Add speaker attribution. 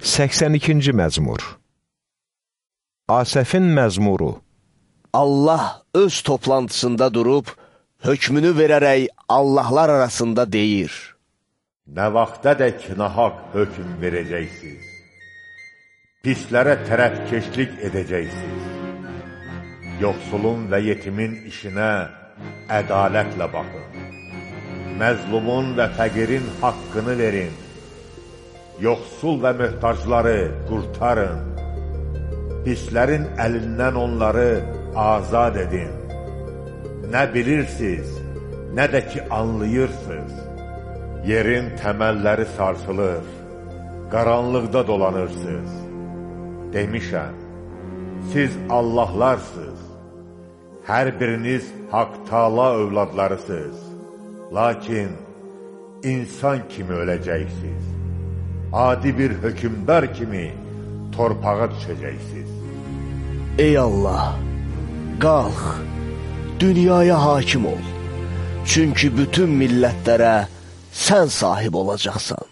Speaker 1: 82-ci məzmur Asəfin məzmuru
Speaker 2: Allah öz toplantısında durub, hökmünü verərək Allahlar arasında deyir.
Speaker 3: Nə vaxtadək nahaq hökm verəcəksiniz? Pislərə tərəfkeşlik edəcəksiniz. Yoxsulun və yetimin işinə ədalətlə baxın. Məzlumun və fəqirin haqqını verin yoxsul və möhtacları qurtarın, pislərin əlindən onları azad edin. Nə bilirsiniz, nə də ki anlayırsınız. Yerin təməlləri sarsılır, qaranlıqda dolanırsınız. Demişəm, siz Allahlarsınız, hər biriniz haqq-tala övladlarısınız. Lakin insan kimi öləcəksiniz adi bir hökümdar kimi torpağa düşəcəksiniz.
Speaker 2: Ey Allah, qalx, dünyaya hakim ol. Çünki bütün millətlərə sən sahib olacaqsan.